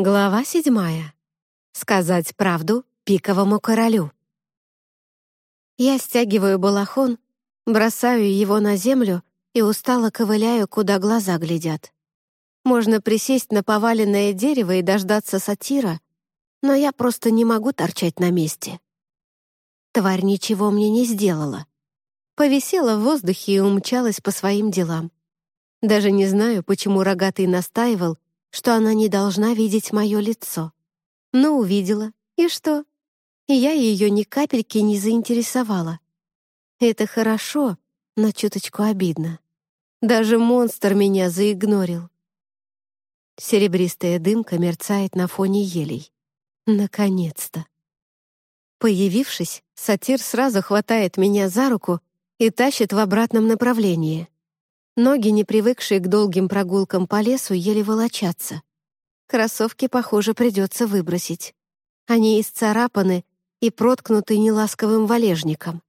Глава седьмая. Сказать правду пиковому королю. Я стягиваю балахон, бросаю его на землю и устало ковыляю, куда глаза глядят. Можно присесть на поваленное дерево и дождаться сатира, но я просто не могу торчать на месте. Тварь ничего мне не сделала. Повисела в воздухе и умчалась по своим делам. Даже не знаю, почему рогатый настаивал, что она не должна видеть мое лицо. Но увидела. И что? Я ее ни капельки не заинтересовала. Это хорошо, но чуточку обидно. Даже монстр меня заигнорил. Серебристая дымка мерцает на фоне елей. Наконец-то. Появившись, сатир сразу хватает меня за руку и тащит в обратном направлении. Ноги, не привыкшие к долгим прогулкам по лесу, еле волочатся. Кроссовки, похоже, придется выбросить. Они исцарапаны и проткнуты неласковым валежником.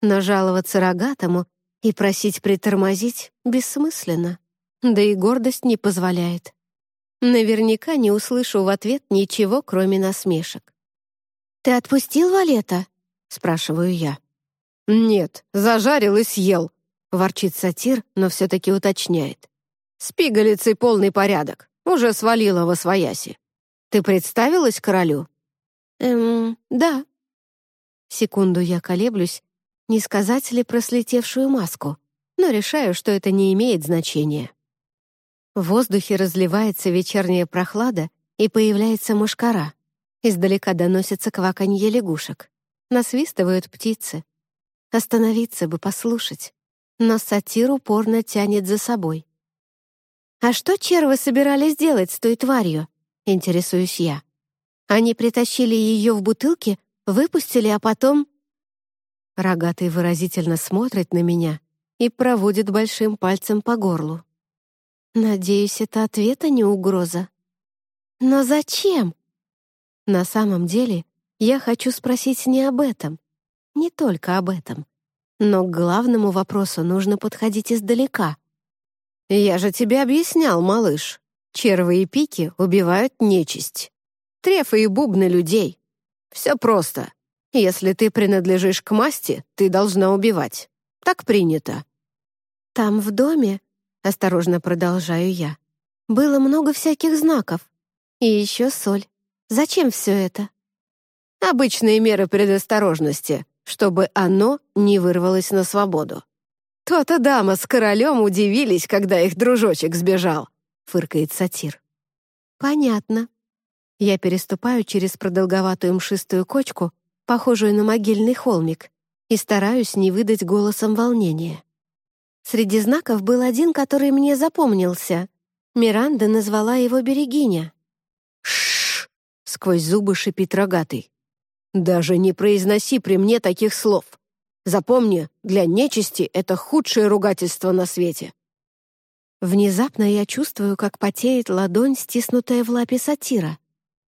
Но жаловаться рогатому и просить притормозить бессмысленно, да и гордость не позволяет. Наверняка не услышу в ответ ничего, кроме насмешек. «Ты отпустил Валета?» — спрашиваю я. «Нет, зажарил и съел», Ворчит сатир, но все-таки уточняет. «С пигалицей полный порядок. Уже свалила во свояси. Ты представилась королю?» «Эм, да». Секунду я колеблюсь, не сказать ли про слетевшую маску, но решаю, что это не имеет значения. В воздухе разливается вечерняя прохлада, и появляется мушкара. Издалека доносится кваканье лягушек. Насвистывают птицы. Остановиться бы, послушать но сатир упорно тянет за собой. «А что червы собирались делать с той тварью?» — интересуюсь я. «Они притащили ее в бутылке, выпустили, а потом...» Рогатый выразительно смотрит на меня и проводит большим пальцем по горлу. Надеюсь, это ответ, а не угроза. Но зачем? На самом деле, я хочу спросить не об этом, не только об этом. Но к главному вопросу нужно подходить издалека. «Я же тебе объяснял, малыш. Червы и пики убивают нечисть. Трефы и бубны людей. Все просто. Если ты принадлежишь к масти, ты должна убивать. Так принято». «Там в доме», — осторожно продолжаю я, «было много всяких знаков. И еще соль. Зачем все это?» «Обычные меры предосторожности», чтобы оно не вырвалось на свободу. «То-то дама с королем удивились, когда их дружочек сбежал», — фыркает сатир. «Понятно». Я переступаю через продолговатую мшистую кочку, похожую на могильный холмик, и стараюсь не выдать голосом волнения. Среди знаков был один, который мне запомнился. Миранда назвала его Берегиня. «Шш!» — сквозь зубы шипит рогатый. Даже не произноси при мне таких слов. Запомни, для нечисти это худшее ругательство на свете. Внезапно я чувствую, как потеет ладонь, стиснутая в лапе сатира.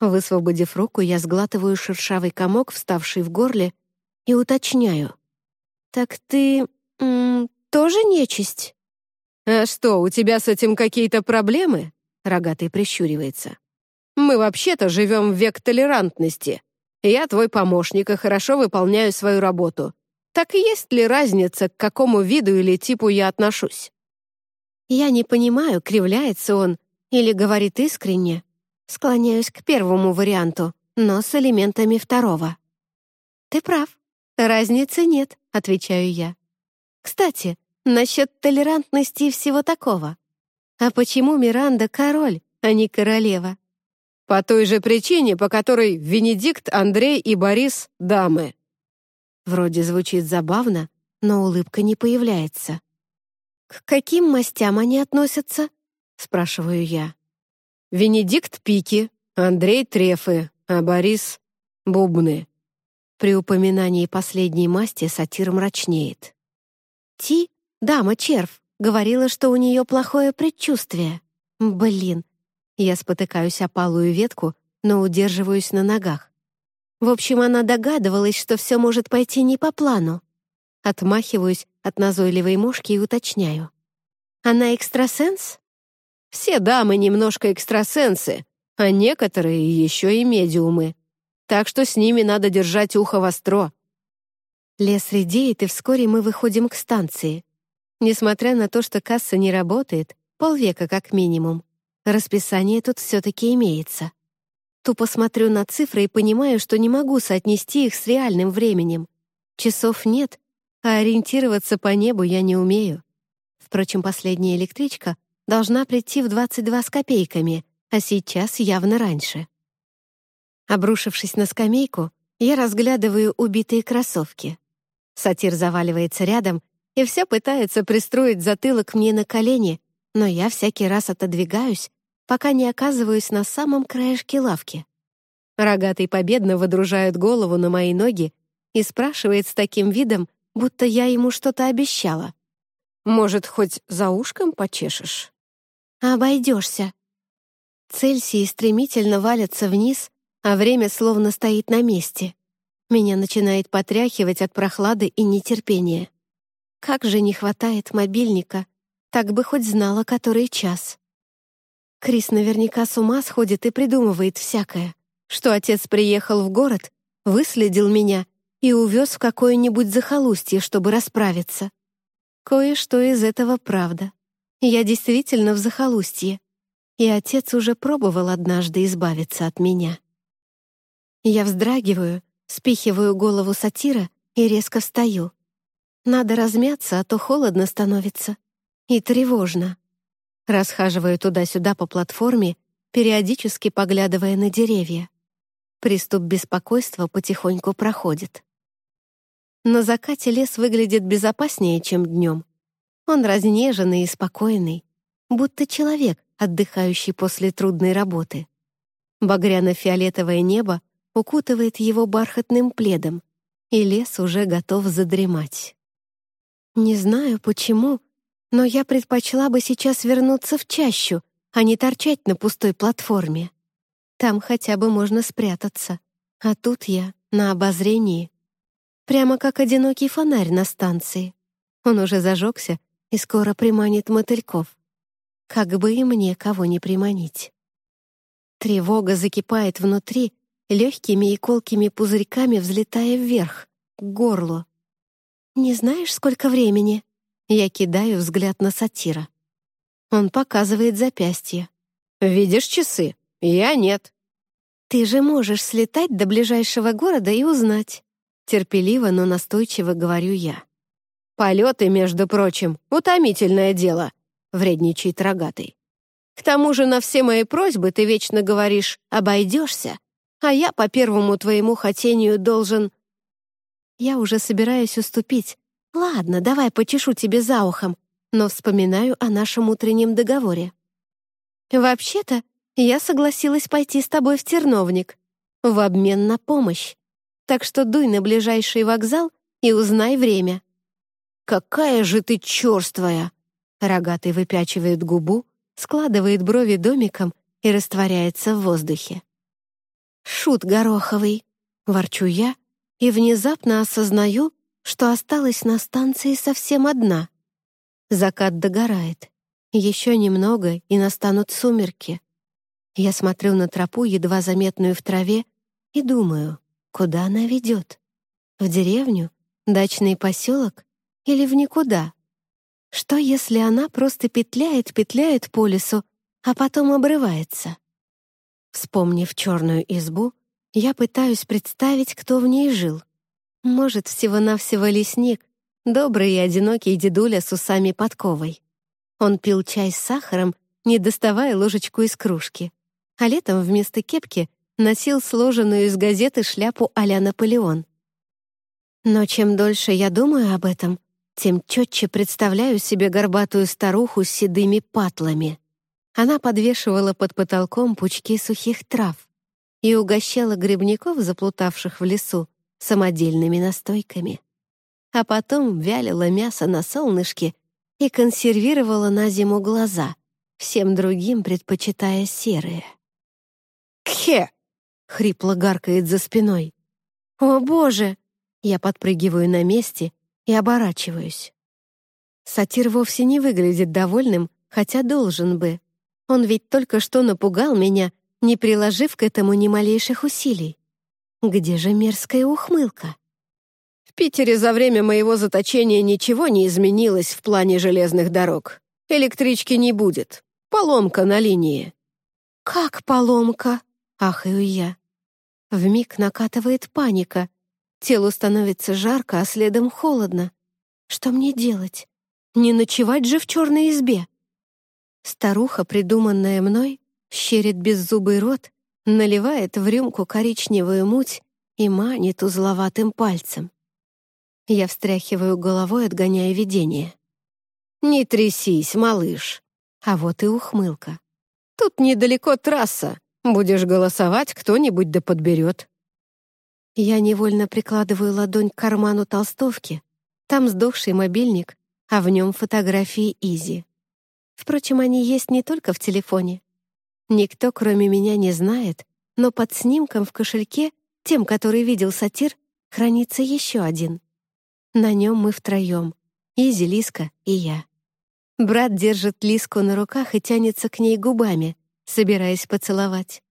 Высвободив руку, я сглатываю шершавый комок, вставший в горле, и уточняю. «Так ты... М, тоже нечисть?» «А что, у тебя с этим какие-то проблемы?» Рогатый прищуривается. «Мы вообще-то живем в век толерантности. Я твой помощник и хорошо выполняю свою работу. Так есть ли разница, к какому виду или типу я отношусь?» Я не понимаю, кривляется он или говорит искренне. Склоняюсь к первому варианту, но с элементами второго. «Ты прав. Разницы нет», — отвечаю я. «Кстати, насчет толерантности и всего такого. А почему Миранда король, а не королева?» По той же причине, по которой Венедикт, Андрей и Борис — дамы. Вроде звучит забавно, но улыбка не появляется. «К каким мастям они относятся?» — спрашиваю я. «Венедикт — пики, Андрей — трефы, а Борис — бубны». При упоминании последней масти сатир мрачнеет. «Ти, дама-червь, говорила, что у нее плохое предчувствие. Блин, я спотыкаюсь о палую ветку, но удерживаюсь на ногах. В общем, она догадывалась, что все может пойти не по плану. Отмахиваюсь от назойливой мушки и уточняю. «Она экстрасенс?» «Все дамы немножко экстрасенсы, а некоторые еще и медиумы. Так что с ними надо держать ухо востро. Лес редеет, и вскоре мы выходим к станции. Несмотря на то, что касса не работает, полвека как минимум, расписание тут все-таки имеется. Тупо смотрю на цифры и понимаю, что не могу соотнести их с реальным временем. Часов нет, а ориентироваться по небу я не умею. Впрочем, последняя электричка должна прийти в 22 с копейками, а сейчас явно раньше. Обрушившись на скамейку, я разглядываю убитые кроссовки. Сатир заваливается рядом и все пытается пристроить затылок мне на колени, но я всякий раз отодвигаюсь, пока не оказываюсь на самом краешке лавки. Рогатый победно выдружает голову на мои ноги и спрашивает с таким видом, будто я ему что-то обещала. «Может, хоть за ушком почешешь?» «Обойдешься». Цельсии стремительно валятся вниз, а время словно стоит на месте. Меня начинает потряхивать от прохлады и нетерпения. Как же не хватает мобильника, так бы хоть знала, который час. Крис наверняка с ума сходит и придумывает всякое, что отец приехал в город, выследил меня и увез в какое-нибудь захолустье, чтобы расправиться. Кое-что из этого правда. Я действительно в захолустье, и отец уже пробовал однажды избавиться от меня. Я вздрагиваю, спихиваю голову сатира и резко встаю. Надо размяться, а то холодно становится. И тревожно. Расхаживаю туда-сюда по платформе, периодически поглядывая на деревья. Приступ беспокойства потихоньку проходит. На закате лес выглядит безопаснее, чем днем. Он разнеженный и спокойный, будто человек, отдыхающий после трудной работы. Багряно-фиолетовое небо укутывает его бархатным пледом, и лес уже готов задремать. Не знаю почему, но я предпочла бы сейчас вернуться в чащу, а не торчать на пустой платформе. Там хотя бы можно спрятаться, а тут я на обозрении. Прямо как одинокий фонарь на станции. Он уже зажегся и скоро приманит мотыльков. Как бы и мне кого не приманить. Тревога закипает внутри, легкими и колкими пузырьками взлетая вверх, к горлу. «Не знаешь, сколько времени?» Я кидаю взгляд на сатира. Он показывает запястье. «Видишь часы? Я нет». «Ты же можешь слетать до ближайшего города и узнать». Терпеливо, но настойчиво говорю я. «Полеты, между прочим, утомительное дело», — вредничает рогатый. «К тому же на все мои просьбы ты вечно говоришь «обойдешься», а я по первому твоему хотению должен...» Я уже собираюсь уступить. «Ладно, давай почешу тебе за ухом», но вспоминаю о нашем утреннем договоре. «Вообще-то, я согласилась пойти с тобой в терновник в обмен на помощь. Так что дуй на ближайший вокзал и узнай время». «Какая же ты черствая!» Рогатый выпячивает губу, складывает брови домиком и растворяется в воздухе. «Шут гороховый!» — ворчу я и внезапно осознаю, что осталась на станции совсем одна. Закат догорает. Еще немного, и настанут сумерки. Я смотрю на тропу, едва заметную в траве, и думаю, куда она ведет? В деревню? Дачный поселок? Или в никуда? Что, если она просто петляет, петляет по лесу, а потом обрывается? Вспомнив черную избу, я пытаюсь представить, кто в ней жил. Может, всего-навсего лесник, добрый и одинокий дедуля с усами подковой. Он пил чай с сахаром, не доставая ложечку из кружки, а летом вместо кепки носил сложенную из газеты шляпу а-ля Наполеон. Но чем дольше я думаю об этом, тем четче представляю себе горбатую старуху с седыми патлами. Она подвешивала под потолком пучки сухих трав и угощала грибников, заплутавших в лесу, самодельными настойками. А потом вялила мясо на солнышке и консервировала на зиму глаза, всем другим предпочитая серые. «Кхе!» — хрипло гаркает за спиной. «О, боже!» Я подпрыгиваю на месте и оборачиваюсь. Сатир вовсе не выглядит довольным, хотя должен бы. Он ведь только что напугал меня, не приложив к этому ни малейших усилий. Где же мерзкая ухмылка? В Питере за время моего заточения ничего не изменилось в плане железных дорог. Электрички не будет. Поломка на линии. «Как поломка?» — ахаю я. Вмиг накатывает паника. Телу становится жарко, а следом холодно. Что мне делать? Не ночевать же в черной избе. Старуха, придуманная мной, щерит беззубый рот, наливает в рюмку коричневую муть и манит узловатым пальцем. Я встряхиваю головой, отгоняя видение. «Не трясись, малыш!» А вот и ухмылка. «Тут недалеко трасса. Будешь голосовать, кто-нибудь да подберет». Я невольно прикладываю ладонь к карману толстовки. Там сдохший мобильник, а в нем фотографии Изи. Впрочем, они есть не только в телефоне. Никто, кроме меня, не знает, но под снимком в кошельке, тем, который видел сатир, хранится еще один. На нем мы втроем — Изи, Лиска и я. Брат держит Лиску на руках и тянется к ней губами, собираясь поцеловать.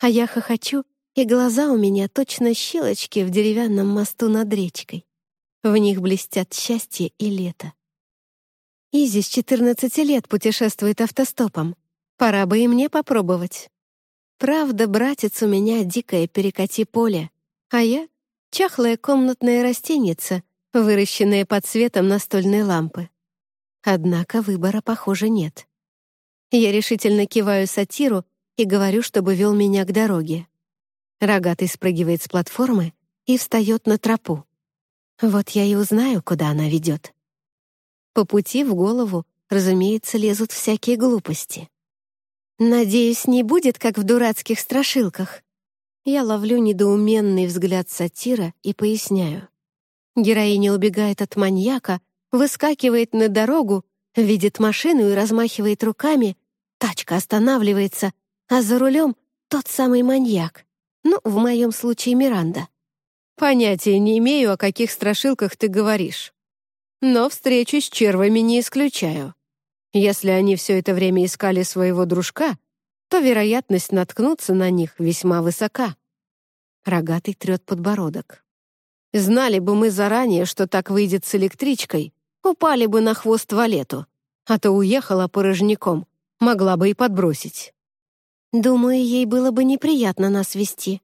А я хохочу, и глаза у меня точно щелочки в деревянном мосту над речкой. В них блестят счастье и лето. Изи с 14 лет путешествует автостопом. Пора бы и мне попробовать. Правда, братец у меня дикое перекати поле, а я — чахлая комнатная растеница, выращенная под светом настольной лампы. Однако выбора, похоже, нет. Я решительно киваю сатиру и говорю, чтобы вел меня к дороге. Рогатый спрыгивает с платформы и встает на тропу. Вот я и узнаю, куда она ведет. По пути в голову, разумеется, лезут всякие глупости. «Надеюсь, не будет, как в дурацких страшилках». Я ловлю недоуменный взгляд сатира и поясняю. Героиня убегает от маньяка, выскакивает на дорогу, видит машину и размахивает руками, тачка останавливается, а за рулем тот самый маньяк. Ну, в моем случае Миранда. Понятия не имею, о каких страшилках ты говоришь но встречу с червами не исключаю. Если они все это время искали своего дружка, то вероятность наткнуться на них весьма высока. Рогатый трет подбородок. Знали бы мы заранее, что так выйдет с электричкой, упали бы на хвост валету, а то уехала порожняком, могла бы и подбросить. Думаю, ей было бы неприятно нас вести.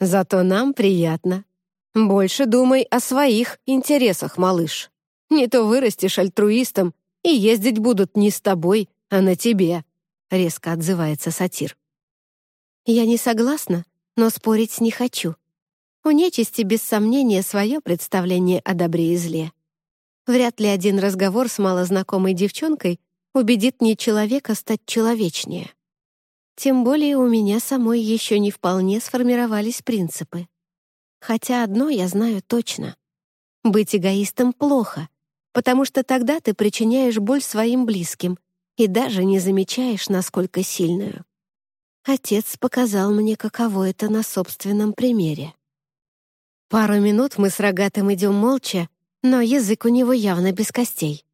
Зато нам приятно. Больше думай о своих интересах, малыш. Не то вырастешь альтруистом, и ездить будут не с тобой, а на тебе», — резко отзывается сатир. «Я не согласна, но спорить не хочу. У нечисти без сомнения свое представление о добре и зле. Вряд ли один разговор с малознакомой девчонкой убедит не человека стать человечнее. Тем более у меня самой еще не вполне сформировались принципы. Хотя одно я знаю точно. Быть эгоистом плохо, потому что тогда ты причиняешь боль своим близким и даже не замечаешь, насколько сильную. Отец показал мне, каково это на собственном примере. Пару минут мы с Рогатым идем молча, но язык у него явно без костей.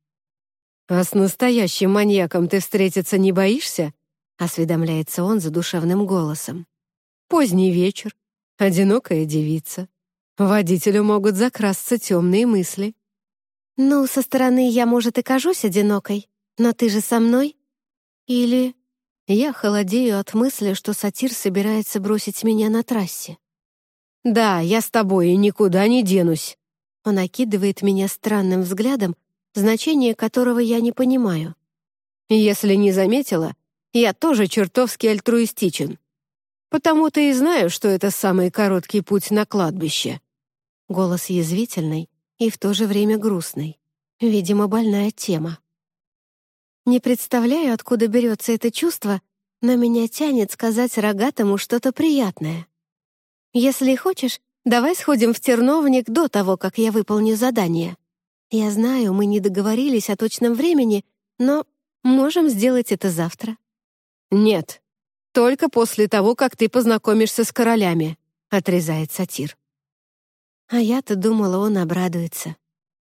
«А с настоящим маньяком ты встретиться не боишься?» — осведомляется он задушевным голосом. «Поздний вечер, одинокая девица. Водителю могут закрасться темные мысли. «Ну, со стороны я, может, и кажусь одинокой, но ты же со мной?» Или я холодею от мысли, что сатир собирается бросить меня на трассе. «Да, я с тобой и никуда не денусь». Он окидывает меня странным взглядом, значение которого я не понимаю. «Если не заметила, я тоже чертовски альтруистичен. Потому-то и знаю, что это самый короткий путь на кладбище». Голос язвительный, и в то же время грустной. Видимо, больная тема. Не представляю, откуда берется это чувство, но меня тянет сказать рогатому что-то приятное. Если хочешь, давай сходим в терновник до того, как я выполню задание. Я знаю, мы не договорились о точном времени, но можем сделать это завтра. Нет, только после того, как ты познакомишься с королями, отрезает сатир. А я-то думала, он обрадуется.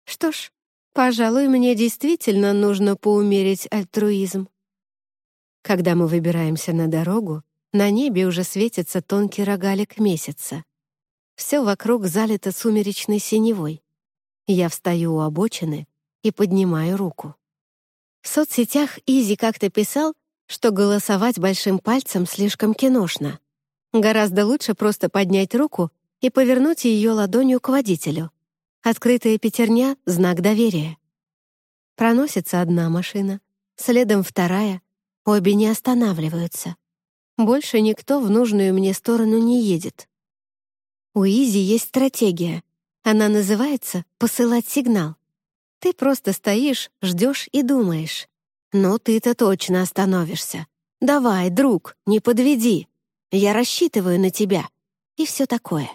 Что ж, пожалуй, мне действительно нужно поумерить альтруизм. Когда мы выбираемся на дорогу, На небе уже светится тонкий рогалик месяца. Все вокруг залито сумеречной синевой. Я встаю у обочины и поднимаю руку. В соцсетях Изи как-то писал, что голосовать большим пальцем слишком киношно. Гораздо лучше просто поднять руку и повернуть ее ладонью к водителю. Открытая пятерня — знак доверия. Проносится одна машина, следом вторая, обе не останавливаются. Больше никто в нужную мне сторону не едет. У Изи есть стратегия. Она называется «посылать сигнал». Ты просто стоишь, ждешь и думаешь. «Ну, ты-то точно остановишься. Давай, друг, не подведи. Я рассчитываю на тебя». И все такое.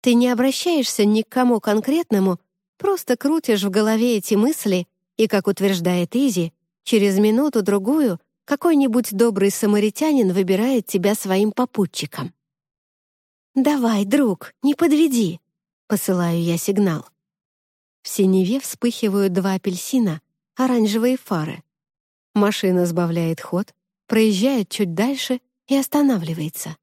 Ты не обращаешься ни к кому конкретному, просто крутишь в голове эти мысли, и, как утверждает Изи, через минуту-другую какой-нибудь добрый самаритянин выбирает тебя своим попутчиком. «Давай, друг, не подведи», — посылаю я сигнал. В синеве вспыхивают два апельсина, оранжевые фары. Машина сбавляет ход, проезжает чуть дальше и останавливается.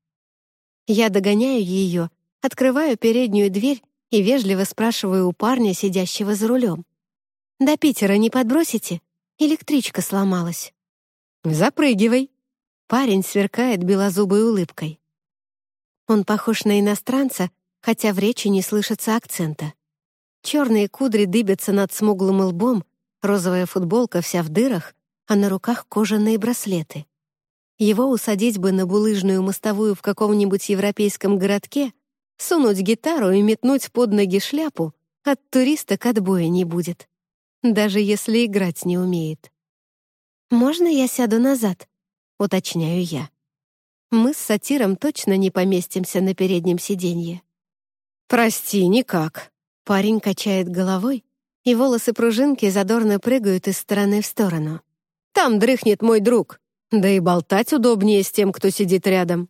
Я догоняю ее, открываю переднюю дверь и вежливо спрашиваю у парня, сидящего за рулем. «До Питера не подбросите? Электричка сломалась». «Запрыгивай». Парень сверкает белозубой улыбкой. Он похож на иностранца, хотя в речи не слышится акцента. Черные кудри дыбятся над смуглым лбом, розовая футболка вся в дырах, а на руках кожаные браслеты. Его усадить бы на булыжную мостовую в каком-нибудь европейском городке, сунуть гитару и метнуть под ноги шляпу, от туриста к отбоя не будет. Даже если играть не умеет. «Можно я сяду назад?» — уточняю я. Мы с сатиром точно не поместимся на переднем сиденье. «Прости, никак». Парень качает головой, и волосы-пружинки задорно прыгают из стороны в сторону. Там дрыхнет мой друг. Да и болтать удобнее с тем, кто сидит рядом.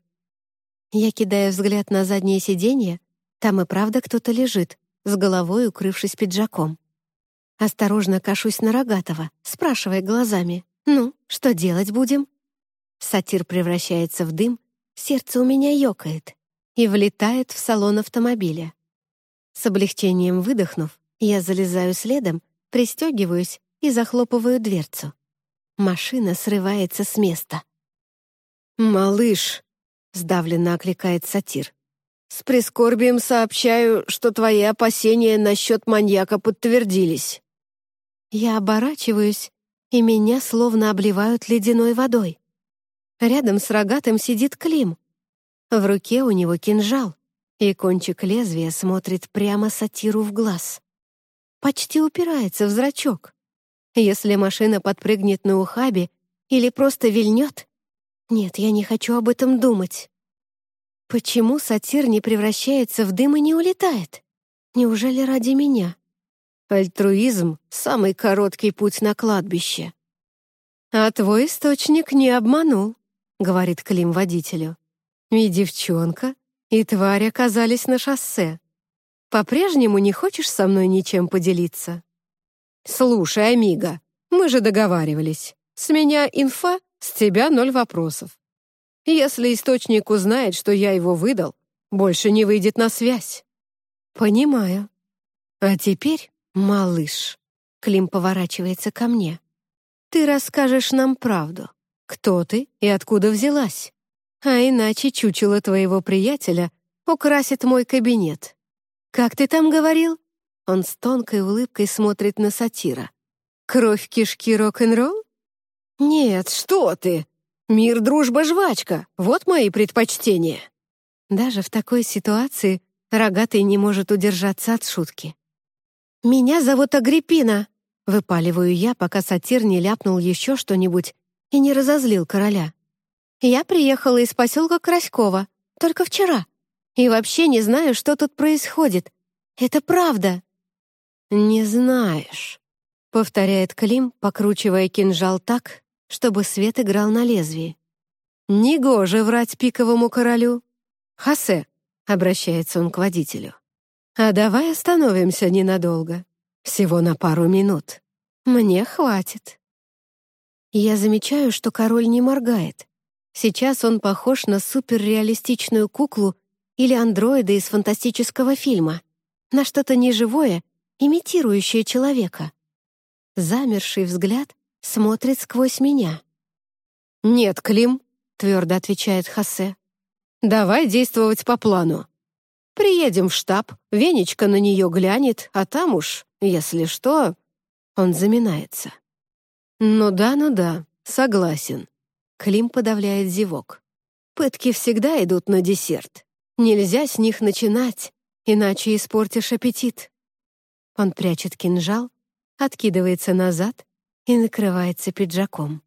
Я кидаю взгляд на заднее сиденье. Там и правда кто-то лежит, с головой укрывшись пиджаком. Осторожно кашусь на Рогатова, спрашивая глазами. «Ну, что делать будем?» Сатир превращается в дым, сердце у меня ёкает и влетает в салон автомобиля. С облегчением выдохнув, я залезаю следом, пристегиваюсь и захлопываю дверцу. Машина срывается с места. «Малыш!» — сдавленно окликает сатир. «С прискорбием сообщаю, что твои опасения насчет маньяка подтвердились». Я оборачиваюсь, и меня словно обливают ледяной водой. Рядом с рогатым сидит Клим. В руке у него кинжал, и кончик лезвия смотрит прямо сатиру в глаз. Почти упирается в зрачок. Если машина подпрыгнет на ухабе или просто вильнет? Нет, я не хочу об этом думать. Почему сатир не превращается в дым и не улетает? Неужели ради меня? Альтруизм — самый короткий путь на кладбище. «А твой источник не обманул», — говорит Клим водителю. «И девчонка, и тварь оказались на шоссе. По-прежнему не хочешь со мной ничем поделиться?» «Слушай, Амиго, мы же договаривались. С меня инфа, с тебя ноль вопросов. Если источник узнает, что я его выдал, больше не выйдет на связь». «Понимаю. А теперь, малыш...» Клим поворачивается ко мне. «Ты расскажешь нам правду. Кто ты и откуда взялась? А иначе чучело твоего приятеля украсит мой кабинет. Как ты там говорил? Он с тонкой улыбкой смотрит на сатира. «Кровь кишки рок-н-ролл?» «Нет, что ты! Мир, дружба, жвачка! Вот мои предпочтения!» Даже в такой ситуации рогатый не может удержаться от шутки. «Меня зовут Агриппина!» — выпаливаю я, пока сатир не ляпнул еще что-нибудь и не разозлил короля. «Я приехала из поселка Краськова, только вчера, и вообще не знаю, что тут происходит. Это правда!» «Не знаешь», — повторяет Клим, покручивая кинжал так, чтобы свет играл на лезвии. «Негоже врать пиковому королю». «Хосе», — обращается он к водителю, «а давай остановимся ненадолго, всего на пару минут. Мне хватит». Я замечаю, что король не моргает. Сейчас он похож на суперреалистичную куклу или андроида из фантастического фильма, на что-то неживое, имитирующее человека. Замерший взгляд смотрит сквозь меня. «Нет, Клим», — твердо отвечает Хосе. «Давай действовать по плану. Приедем в штаб, Венечка на нее глянет, а там уж, если что...» Он заминается. «Ну да, ну да, согласен». Клим подавляет зевок. «Пытки всегда идут на десерт. Нельзя с них начинать, иначе испортишь аппетит». Он прячет кинжал, откидывается назад и накрывается пиджаком.